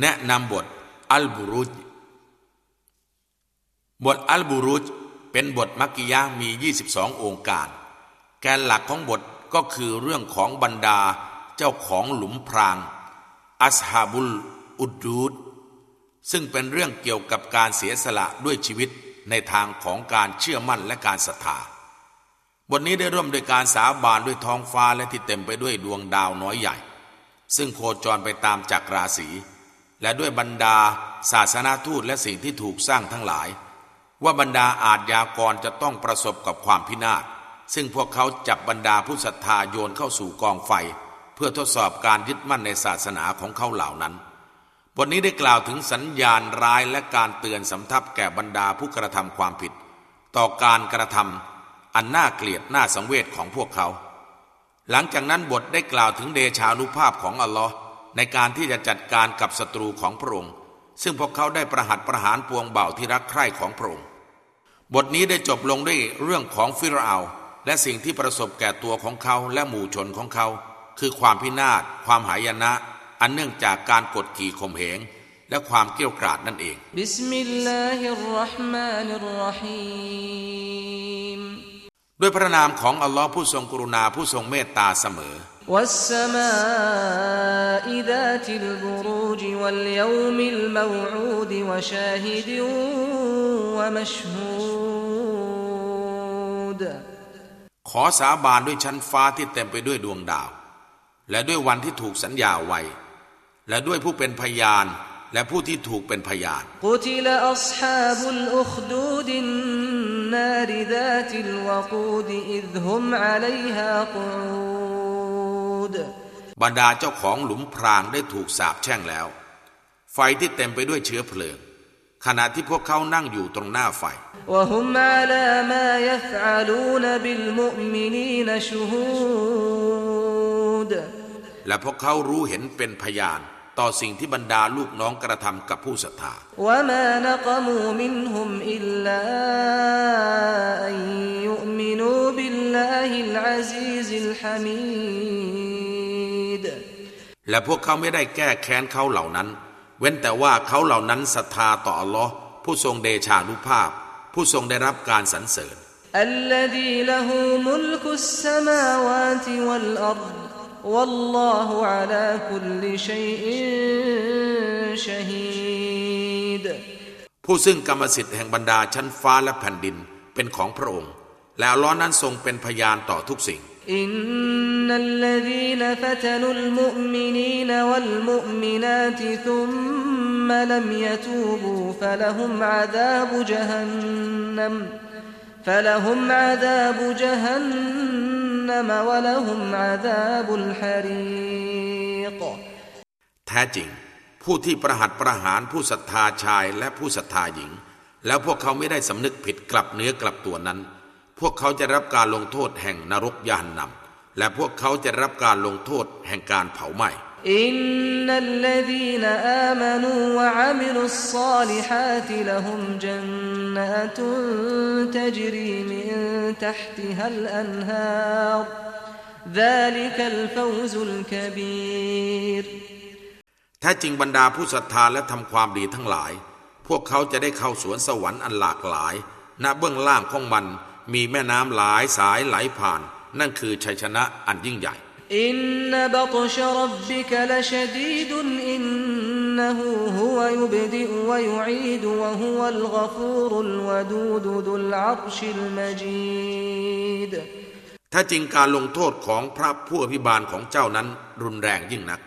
แนะนำบทอัลบูรุจบทอัลบูรุจเป็นบทมักกิยะมี 22 องค์การ แกนหลักของบทก็คือเรื่องของบรรดาเจ้าของหลุมพราง อัสฮาบุลอุดดูดซึ่งเป็นเรื่องเกี่ยวกับการเสียสละด้วยชีวิตในทางของการเชื่อมั่นและการศรัทธาบทนี้ได้ร่วมโดยการสาบานด้วยท้องฟ้าและที่เต็มไปด้วยดวงดาวน้อยใหญ่ ซึ่งโคจรไปตามจักรราศี และด้วยบรรดาศาสนาทูตและสิ่งที่ถูกสร้างทั้งหลาย ว่าบรรดาอาทยากรจะต้องประสบกับความพินาศซึ่งพวกเขาจับบรรดาผู้ศรัทธาโยนเข้าสู่กองไฟ เพื่อทดสอบการยึดมั่นในศาสนาของเขาเหล่านั้นบทนี้ได้กล่าวถึงสัญญาณร้ายและการเตือนสำทับแก่บรรดาผู้กระทำความผิด ต่อการกระทำอันน่าเกลียดน่าสังเวชของพวกเขา หลังจากนั้นบทได้กล่าวถึงเดชานุภาพของอัลลอฮ์ ในการที่จะจัดการกับศัตรูของพระองค์ ซึ่งพวกเขาได้ประหัตประหารปวงบ่าวที่รักใคร่ของพระองค์ บทนี้ได้จบลงด้วยเรื่องของฟิรเอาน์และสิ่งที่ประสบแก่ตัวของเขาและหมู่ชนของเขา คือความพินาศ ความหายนะ อันเนื่องจากการกดขี่ข่มเหง และความเกรี้ยวกราดนั่นเองبسم الله الرحمن الرحيمมด้วยพระนามของอัลลอฮ์ผู้ทรงกรุณาผู้ทรงเมตตาเสมอ والسماء ذات البروج واليوم الموعود وشاهد ومشهود ขอสาบานด้วยชั้นฟ้าที่เต็มไปด้วยดวงดาว และด้วยวันที่ถูกสัญญาไว้ และด้วยผู้เป็นพยานและผู้ที่ถูกเป็นพยาน قتل บรรดาเจ้าของหลุมพรางได้ถูกสาบแช่งแล้ว ไฟที่เต็มไปด้วยเชื้อเพลิง ขณะที่พวกเขานั่งอยู่ตรงหน้าไฟ และพวกเขารู้เห็นเป็นพยานต่อสิ่งที่บรรดาลูกน้องกระทำกับผู้ศรัทธาและ และพวกเขาไม่ได้แก้แค้นเขาเหล่านั้น เว้นแต่ว่าเขาเหล่านั้นศรัทธาต่ออัลลอฮ์ผู้ทรงเดชานุภาพ ผู้ทรงได้รับการสรรเสริญ الذي له ملك السماوات والأرض والله على كل شيء شهيد ผู้ซึ่งกรรมสิทธิ์แห่งบรรดาชั้นฟ้าและแผ่นดินเป็นของพระองค์ และอัลลอฮ์นั้นทรงเป็นพยานต่อทุกสิ่ง إن الذين فتنوا المؤمنين والمؤمنات ثم لم يتوبوا فلهم عذاب جهنم فلهم عذاب جهنم ولهم عذاب الحريق แท้จริง ผู้ที่ประหัตประหารผู้ศรัทธาชายและผู้ศรัทธาหญิง แล้วพวกเขาไม่ได้สำนึกผิดกลับเนื้อกลับตัวนั้น พวกเขาจะรับการลงโทษแห่งนรกยานนำ และพวกเขาจะรับการลงโทษแห่งการเผาไหม้ إن الذين آمنوا وعملوا الصالحات لهم جنات تجري من تحتها الأنهار ذلك الفوز الكبير แท้จริงบรรดาผู้ศรัทธาและทำความดีทั้งหลาย พวกเขาจะได้เข้าสวนสวรรค์อันหลากหลาย ณ เบื้องล่างของมันมีแม่น้ำหลายสายไหลผ่าน นั่นคือชัยชนะอันยิ่งใหญ่อินนบตชรับบิกลชดีดอินนหูฮุวยุบดิวยุอีดวะฮุวลกฟูรุลวดูดดุลอรชิลมจีดถ้าจริงการลงโทษของพระผู้อภิบาลของเจ้านั้นรุนแรงยิ่งนัก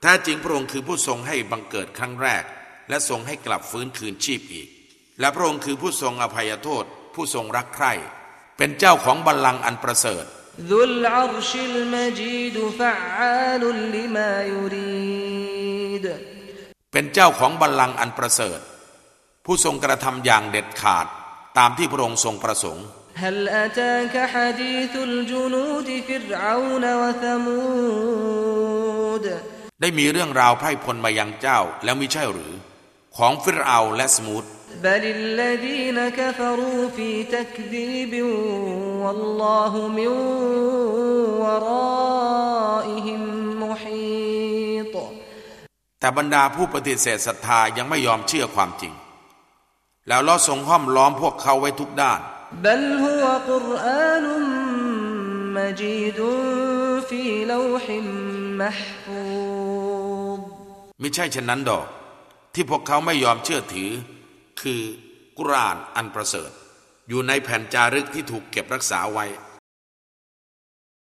แท้จริงพระองค์คือผู้ทรงให้บังเกิดครั้งแรก และทรงให้กลับฟื้นคืนชีพอีก และพระองค์คือผู้ทรงอภัยโทษ ผู้ทรงรักใคร่เป็นเจ้าของบัลลังก์อันประเสริฐ ذو العرش المجيد فعال لما يريد เป็นเจ้าของบัลลังก์อันประเสริฐ ผู้ทรงกระทำอย่างเด็ดขาด ตามที่พระองค์ทรงประสงค์ هل أتاك حديث الجنود فرعون وثمود ได้มีเรื่องราวไพร่พลมายังเจ้าแล้วมิใช่หรือ ของฟิรเอาและสมูท بل الذين كفروا في تكذيب والله من ورائهم محيط แต่บรรดาผู้ปฏิเสธศรัทธายังไม่ยอมเชื่อความจริง แล้วเราทรงห้อมล้อมพวกเขาไว้ทุกด้าน بل هو قرآن مجيد في لوح محفوظ ไม่ใช่เช่นนั้นดอก ที่พวกเขาไม่ยอมเชื่อถือ คือกุรานอันประเสริฐ อยู่ในแผ่นจารึกที่ถูกเก็บรักษาไว้